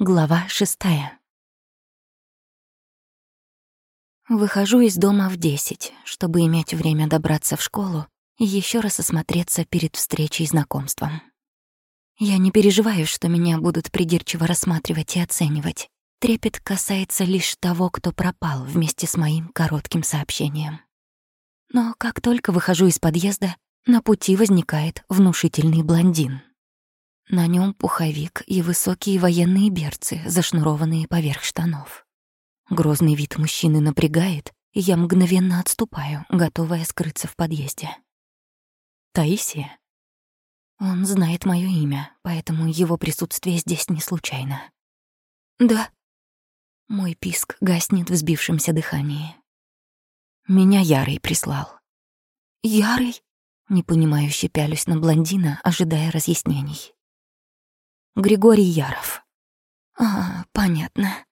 Глава шестая. Выхожу из дома в десять, чтобы иметь время добраться в школу и еще раз осмотреться перед встречей и знакомством. Я не переживаю, что меня будут придирчиво рассматривать и оценивать. Трепет касается лишь того, кто пропал вместе с моим коротким сообщением. Но как только выхожу из подъезда, на пути возникает внушительный блондин. На нем пуховик и высокие военные берцы, зашнурованные поверх штанов. Грозный вид мужчины напрягает, и я мгновенно отступаю, готовая скрыться в подъезде. Таисия? Он знает мое имя, поэтому его присутствие здесь не случайно. Да. Мой писк гаснет в сбившемся дыхании. Меня Ярый прислал. Ярый? Непонимающе пялюсь на блондина, ожидая разъяснений. Григорий Яров. А, понятно.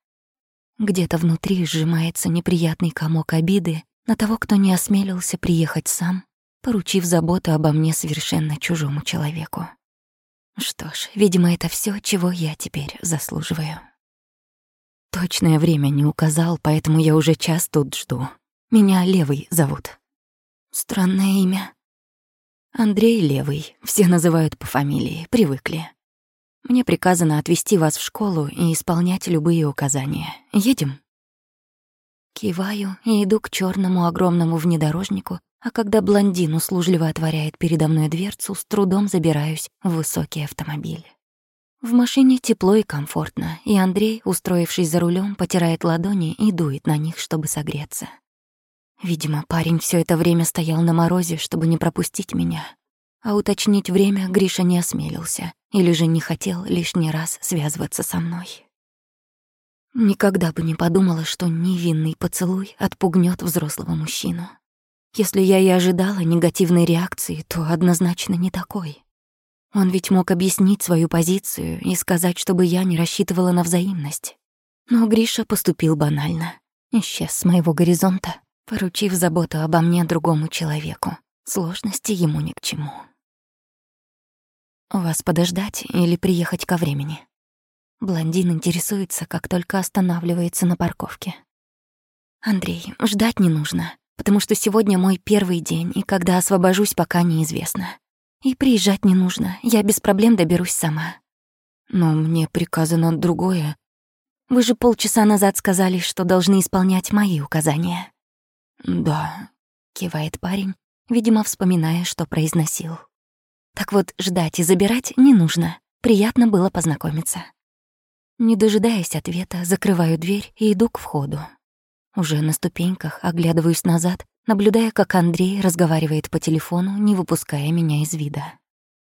Где-то внутри сжимается неприятный комок обиды на того, кто не осмелился приехать сам, поручив заботу обо мне совершенно чужому человеку. Что ж, видимо, это все, чего я теперь заслуживаю. Точное время не указал, поэтому я уже час тут жду. Меня Левый зовут. Странное имя. Андрей Левый. Все называют по фамилии, привыкли. Мне приказано отвезти вас в школу и исполнять любые указания. Едем?» Киваю и иду к черному огромному внедорожнику, а когда блондин услужливо отворяет передо мной дверцу, с трудом забираюсь в высокий автомобиль. В машине тепло и комфортно, и Андрей, устроившись за рулем, потирает ладони и дует на них, чтобы согреться. Видимо, парень все это время стоял на морозе, чтобы не пропустить меня. А уточнить время Гриша не осмелился, или же не хотел лишний раз связываться со мной. Никогда бы не подумала, что невинный поцелуй отпугнет взрослого мужчину. Если я и ожидала негативной реакции, то однозначно не такой. Он ведь мог объяснить свою позицию и сказать, чтобы я не рассчитывала на взаимность. Но Гриша поступил банально. Исчез с моего горизонта, поручив заботу обо мне другому человеку. Сложности ему ни к чему. «Вас подождать или приехать ко времени?» Блондин интересуется, как только останавливается на парковке. «Андрей, ждать не нужно, потому что сегодня мой первый день, и когда освобожусь, пока неизвестно. И приезжать не нужно, я без проблем доберусь сама». «Но мне приказано другое. Вы же полчаса назад сказали, что должны исполнять мои указания». «Да», — кивает парень, видимо, вспоминая, что произносил. Так вот, ждать и забирать не нужно. Приятно было познакомиться. Не дожидаясь ответа, закрываю дверь и иду к входу. Уже на ступеньках оглядываюсь назад, наблюдая, как Андрей разговаривает по телефону, не выпуская меня из вида.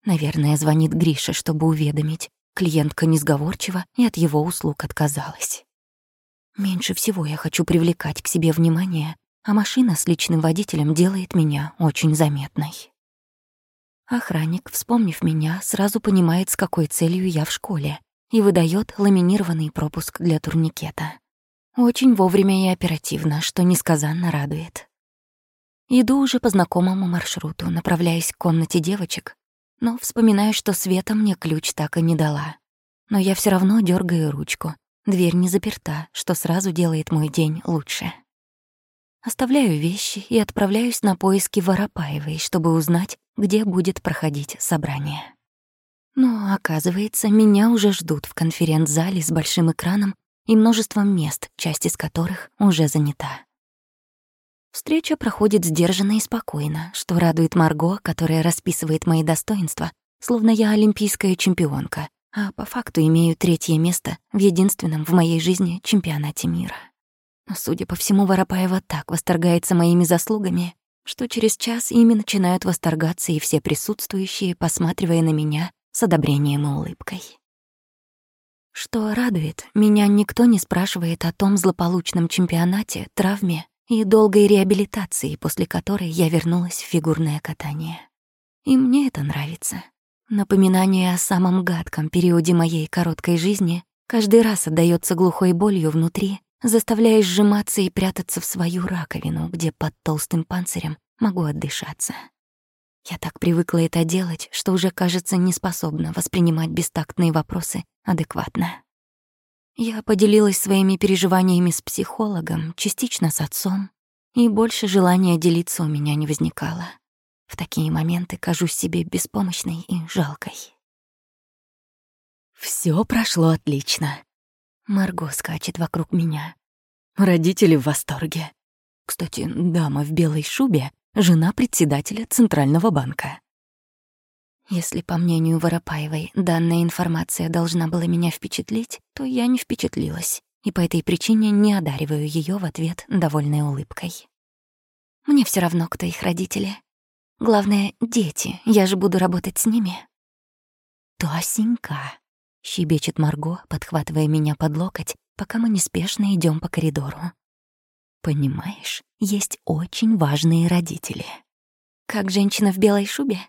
Наверное, звонит Гриша, чтобы уведомить. Клиентка несговорчива и от его услуг отказалась. Меньше всего я хочу привлекать к себе внимание, а машина с личным водителем делает меня очень заметной. Охранник, вспомнив меня, сразу понимает, с какой целью я в школе, и выдает ламинированный пропуск для турникета. Очень вовремя и оперативно, что несказанно радует. Иду уже по знакомому маршруту, направляясь к комнате девочек, но вспоминаю, что Света мне ключ так и не дала. Но я все равно дергаю ручку. Дверь не заперта, что сразу делает мой день лучше. Оставляю вещи и отправляюсь на поиски Воропаевой, чтобы узнать, где будет проходить собрание. Но, оказывается, меня уже ждут в конференц-зале с большим экраном и множеством мест, часть из которых уже занята. Встреча проходит сдержанно и спокойно, что радует Марго, которая расписывает мои достоинства, словно я олимпийская чемпионка, а по факту имею третье место в единственном в моей жизни чемпионате мира. Но, судя по всему, Воропаева так восторгается моими заслугами, что через час ими начинают восторгаться и все присутствующие, посматривая на меня с одобрением и улыбкой. Что радует, меня никто не спрашивает о том злополучном чемпионате, травме и долгой реабилитации, после которой я вернулась в фигурное катание. И мне это нравится. Напоминание о самом гадком периоде моей короткой жизни каждый раз отдаётся глухой болью внутри заставляя сжиматься и прятаться в свою раковину, где под толстым панцирем могу отдышаться. Я так привыкла это делать, что уже, кажется, не способна воспринимать бестактные вопросы адекватно. Я поделилась своими переживаниями с психологом, частично с отцом, и больше желания делиться у меня не возникало. В такие моменты кажусь себе беспомощной и жалкой. Все прошло отлично. Марго скачет вокруг меня. Родители в восторге. Кстати, дама в белой шубе — жена председателя Центрального банка. Если, по мнению Воропаевой, данная информация должна была меня впечатлить, то я не впечатлилась, и по этой причине не одариваю ее в ответ довольной улыбкой. Мне все равно, кто их родители. Главное — дети, я же буду работать с ними. «Тосенька», — щебечет Марго, подхватывая меня под локоть, пока мы неспешно идем по коридору. «Понимаешь, есть очень важные родители». «Как женщина в белой шубе?»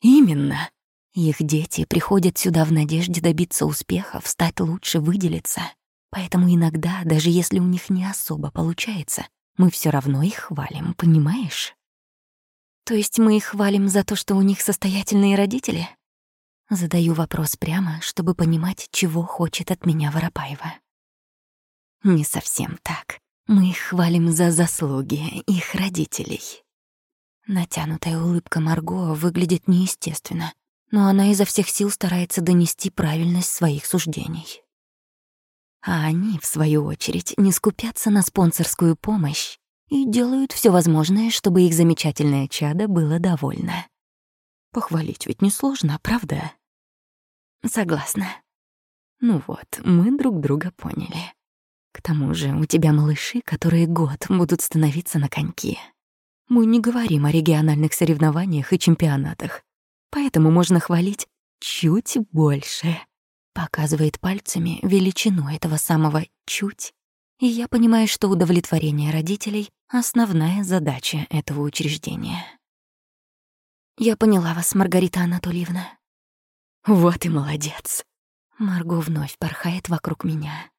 «Именно. Их дети приходят сюда в надежде добиться успеха, стать лучше, выделиться. Поэтому иногда, даже если у них не особо получается, мы все равно их хвалим, понимаешь?» То есть мы их хвалим за то, что у них состоятельные родители? Задаю вопрос прямо, чтобы понимать, чего хочет от меня Воропаева. Не совсем так. Мы их хвалим за заслуги их родителей. Натянутая улыбка Марго выглядит неестественно, но она изо всех сил старается донести правильность своих суждений. А они, в свою очередь, не скупятся на спонсорскую помощь и делают все возможное, чтобы их замечательное чадо было довольно. Похвалить ведь несложно, правда? Согласна. Ну вот, мы друг друга поняли. К тому же у тебя малыши, которые год будут становиться на коньки. Мы не говорим о региональных соревнованиях и чемпионатах, поэтому можно хвалить чуть больше. Показывает пальцами величину этого самого «чуть», и я понимаю, что удовлетворение родителей основная задача этого учреждения. Я поняла вас, Маргарита Анатольевна. Вот и молодец. Марго вновь порхает вокруг меня.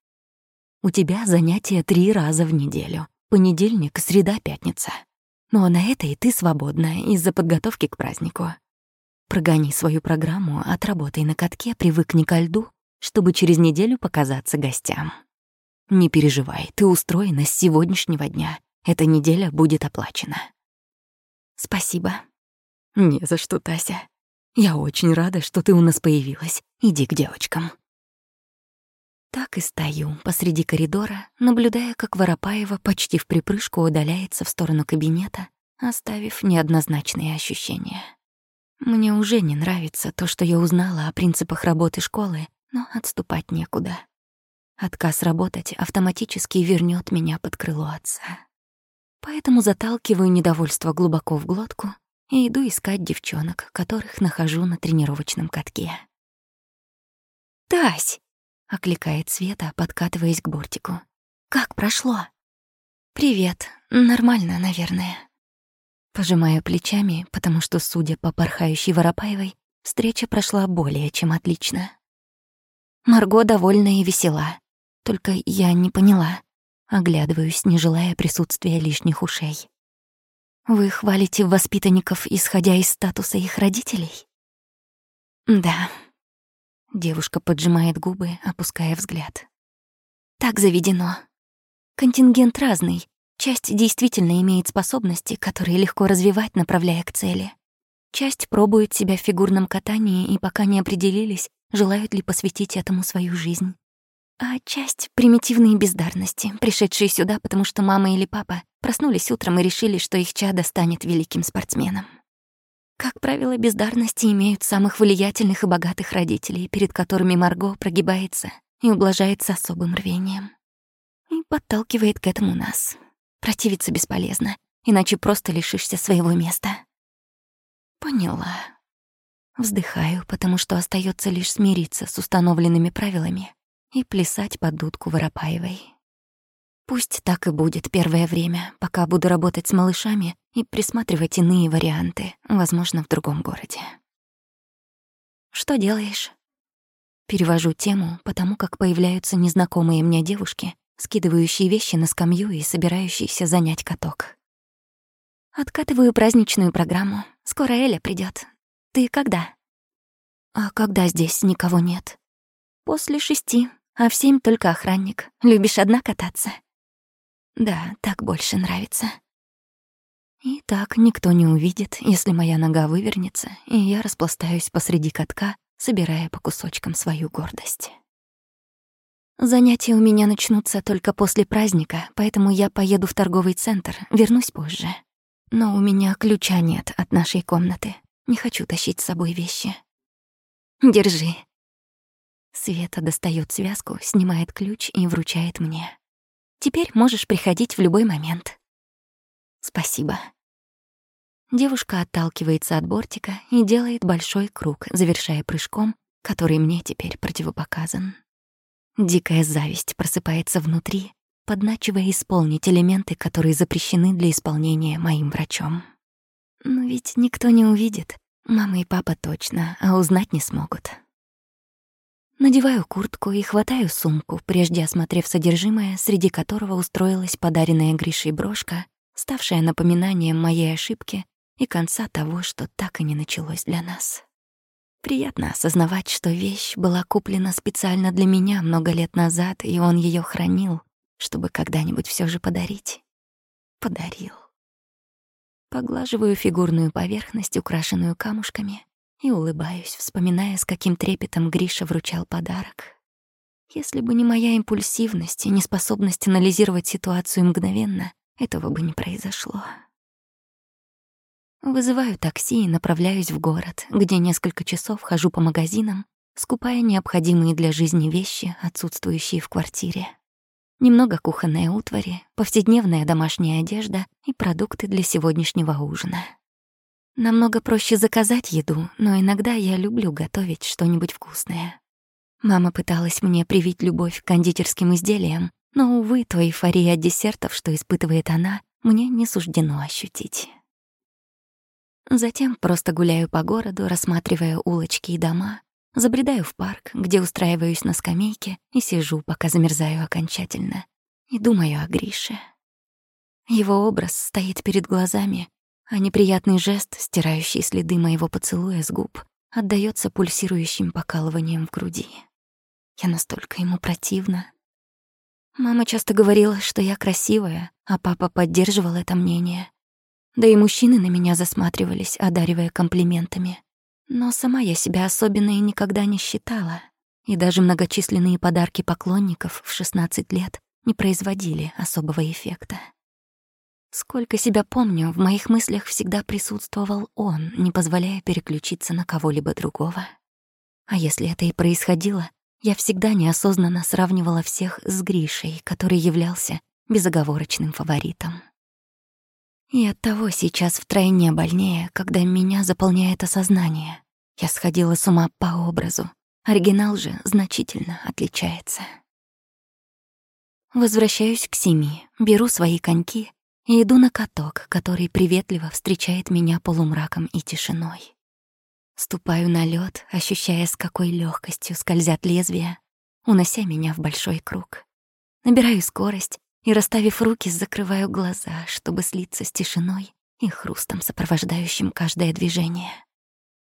У тебя занятия три раза в неделю. Понедельник, среда, пятница. Ну а на этой ты свободна из-за подготовки к празднику. Прогони свою программу, отработай на катке, привыкни ко льду, чтобы через неделю показаться гостям. Не переживай, ты устроена с сегодняшнего дня эта неделя будет оплачена. Спасибо. Не за что, Тася. Я очень рада, что ты у нас появилась. Иди к девочкам. Так и стою посреди коридора, наблюдая, как Воропаева почти в припрыжку удаляется в сторону кабинета, оставив неоднозначные ощущения. Мне уже не нравится то, что я узнала о принципах работы школы, но отступать некуда. Отказ работать автоматически вернет меня под крыло отца. Поэтому заталкиваю недовольство глубоко в глотку и иду искать девчонок, которых нахожу на тренировочном катке. «Тась!» — окликает Света, подкатываясь к бортику. «Как прошло?» «Привет. Нормально, наверное». Пожимаю плечами, потому что, судя по порхающей Воропаевой, встреча прошла более чем отлично. Марго довольна и весела. Только я не поняла, Оглядываюсь, не желая присутствия лишних ушей. Вы хвалите воспитанников, исходя из статуса их родителей? Да. Девушка поджимает губы, опуская взгляд. Так заведено. Контингент разный. Часть действительно имеет способности, которые легко развивать, направляя к цели. Часть пробует себя в фигурном катании и пока не определились, желают ли посвятить этому свою жизнь а часть — примитивные бездарности, пришедшие сюда, потому что мама или папа проснулись утром и решили, что их чадо станет великим спортсменом. Как правило, бездарности имеют самых влиятельных и богатых родителей, перед которыми Марго прогибается и ублажается особым рвением. И подталкивает к этому нас. Противиться бесполезно, иначе просто лишишься своего места. Поняла. Вздыхаю, потому что остается лишь смириться с установленными правилами и плясать под дудку Воропаевой. Пусть так и будет первое время, пока буду работать с малышами и присматривать иные варианты, возможно, в другом городе. «Что делаешь?» Перевожу тему, потому как появляются незнакомые мне девушки, скидывающие вещи на скамью и собирающиеся занять каток. Откатываю праздничную программу. Скоро Эля придет. Ты когда? А когда здесь никого нет? После шести. А в семь только охранник. Любишь одна кататься? Да, так больше нравится. И так никто не увидит, если моя нога вывернется, и я распластаюсь посреди катка, собирая по кусочкам свою гордость. Занятия у меня начнутся только после праздника, поэтому я поеду в торговый центр, вернусь позже. Но у меня ключа нет от нашей комнаты. Не хочу тащить с собой вещи. Держи. Света достает связку, снимает ключ и вручает мне. Теперь можешь приходить в любой момент. Спасибо. Девушка отталкивается от бортика и делает большой круг, завершая прыжком, который мне теперь противопоказан. Дикая зависть просыпается внутри, подначивая исполнить элементы, которые запрещены для исполнения моим врачом. Но ведь никто не увидит. Мама и папа точно, а узнать не смогут. Надеваю куртку и хватаю сумку, прежде осмотрев содержимое, среди которого устроилась подаренная Гришей брошка, ставшая напоминанием моей ошибки и конца того, что так и не началось для нас. Приятно осознавать, что вещь была куплена специально для меня много лет назад, и он ее хранил, чтобы когда-нибудь все же подарить. Подарил. Поглаживаю фигурную поверхность, украшенную камушками, и улыбаюсь, вспоминая, с каким трепетом Гриша вручал подарок. Если бы не моя импульсивность и неспособность анализировать ситуацию мгновенно, этого бы не произошло. Вызываю такси и направляюсь в город, где несколько часов хожу по магазинам, скупая необходимые для жизни вещи, отсутствующие в квартире. Немного кухонной утвари, повседневная домашняя одежда и продукты для сегодняшнего ужина. Намного проще заказать еду, но иногда я люблю готовить что-нибудь вкусное. Мама пыталась мне привить любовь к кондитерским изделиям, но, увы, той эйфории от десертов, что испытывает она, мне не суждено ощутить. Затем просто гуляю по городу, рассматривая улочки и дома, забредаю в парк, где устраиваюсь на скамейке и сижу, пока замерзаю окончательно, и думаю о Грише. Его образ стоит перед глазами, а неприятный жест, стирающий следы моего поцелуя с губ, отдаётся пульсирующим покалыванием в груди. Я настолько ему противна. Мама часто говорила, что я красивая, а папа поддерживал это мнение. Да и мужчины на меня засматривались, одаривая комплиментами. Но сама я себя особенной никогда не считала, и даже многочисленные подарки поклонников в 16 лет не производили особого эффекта. Сколько себя помню, в моих мыслях всегда присутствовал он, не позволяя переключиться на кого-либо другого. А если это и происходило, я всегда неосознанно сравнивала всех с Гришей, который являлся безоговорочным фаворитом. И оттого сейчас втройне больнее, когда меня заполняет осознание. Я сходила с ума по образу. Оригинал же значительно отличается. Возвращаюсь к семи, беру свои коньки и иду на каток, который приветливо встречает меня полумраком и тишиной. Ступаю на лед, ощущая, с какой легкостью скользят лезвия, унося меня в большой круг. Набираю скорость и, расставив руки, закрываю глаза, чтобы слиться с тишиной и хрустом, сопровождающим каждое движение.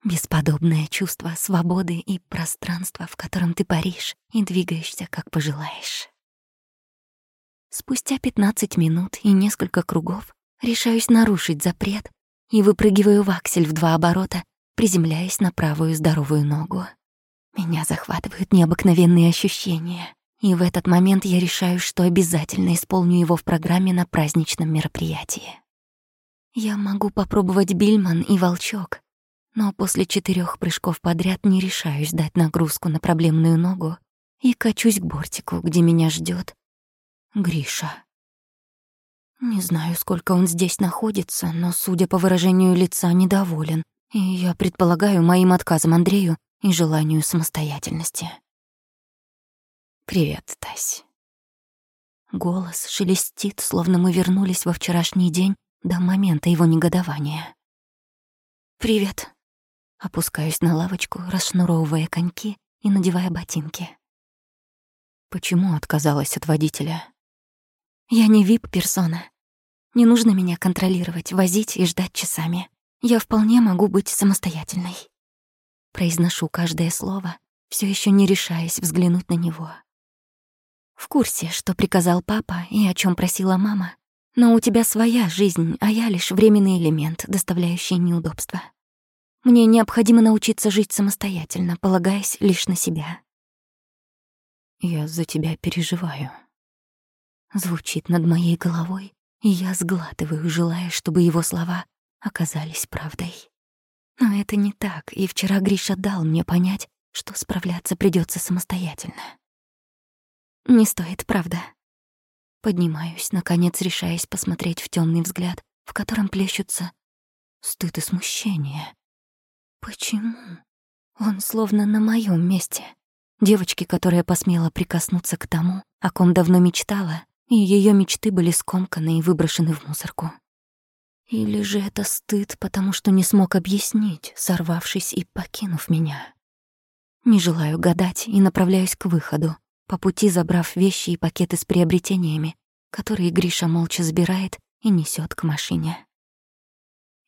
Бесподобное чувство свободы и пространства, в котором ты паришь и двигаешься, как пожелаешь. Спустя 15 минут и несколько кругов решаюсь нарушить запрет и выпрыгиваю в аксель в два оборота, приземляясь на правую здоровую ногу. Меня захватывают необыкновенные ощущения. И в этот момент я решаю, что обязательно исполню его в программе на праздничном мероприятии. Я могу попробовать Бильман и Волчок, но после четырех прыжков подряд не решаюсь дать нагрузку на проблемную ногу и качусь к бортику, где меня ждет Гриша. Не знаю, сколько он здесь находится, но, судя по выражению лица, недоволен, и я предполагаю моим отказом Андрею и желанию самостоятельности. «Привет, Тась». Голос шелестит, словно мы вернулись во вчерашний день до момента его негодования. «Привет». Опускаюсь на лавочку, расшнуровывая коньки и надевая ботинки. Почему отказалась от водителя? Я не вип-персона. Не нужно меня контролировать, возить и ждать часами. Я вполне могу быть самостоятельной. Произношу каждое слово, все еще не решаясь взглянуть на него. В курсе, что приказал папа и о чем просила мама. Но у тебя своя жизнь, а я лишь временный элемент, доставляющий неудобства. Мне необходимо научиться жить самостоятельно, полагаясь лишь на себя. Я за тебя переживаю. Звучит над моей головой, и я сглатываю, желая, чтобы его слова оказались правдой. Но это не так, и вчера Гриша дал мне понять, что справляться придется самостоятельно. Не стоит, правда. Поднимаюсь, наконец решаясь посмотреть в темный взгляд, в котором плещутся стыд и смущение. Почему? Он словно на моем месте. Девочки, которая посмела прикоснуться к тому, о ком давно мечтала, и ее мечты были скомканы и выброшены в мусорку. Или же это стыд, потому что не смог объяснить, сорвавшись и покинув меня. Не желаю гадать и направляюсь к выходу, по пути забрав вещи и пакеты с приобретениями, которые Гриша молча забирает и несет к машине.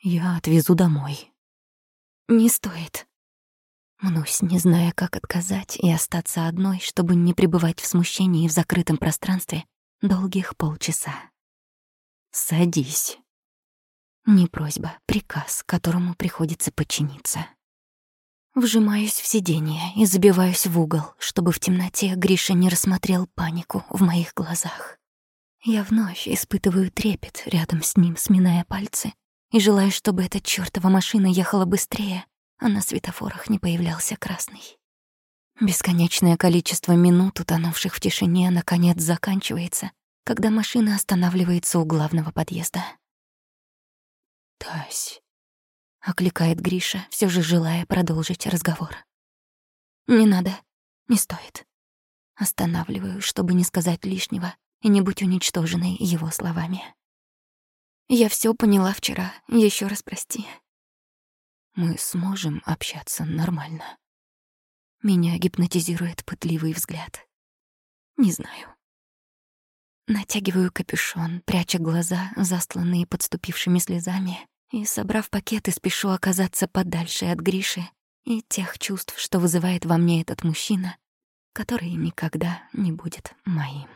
«Я отвезу домой». «Не стоит». Мнусь, не зная, как отказать и остаться одной, чтобы не пребывать в смущении в закрытом пространстве долгих полчаса. «Садись». Не просьба, приказ, которому приходится подчиниться. Вжимаюсь в сиденье и забиваюсь в угол, чтобы в темноте Гриша не рассмотрел панику в моих глазах. Я вновь испытываю трепет рядом с ним, сминая пальцы, и желаю, чтобы эта чёртова машина ехала быстрее, а на светофорах не появлялся красный. Бесконечное количество минут, утонувших в тишине, наконец заканчивается, когда машина останавливается у главного подъезда. «Тась», — окликает Гриша, все же желая продолжить разговор. «Не надо, не стоит». Останавливаю, чтобы не сказать лишнего и не быть уничтоженной его словами. «Я все поняла вчера, еще раз прости». «Мы сможем общаться нормально». Меня гипнотизирует пытливый взгляд. Не знаю. Натягиваю капюшон, пряча глаза, застланные подступившими слезами, и, собрав пакеты, спешу оказаться подальше от Гриши и тех чувств, что вызывает во мне этот мужчина, который никогда не будет моим.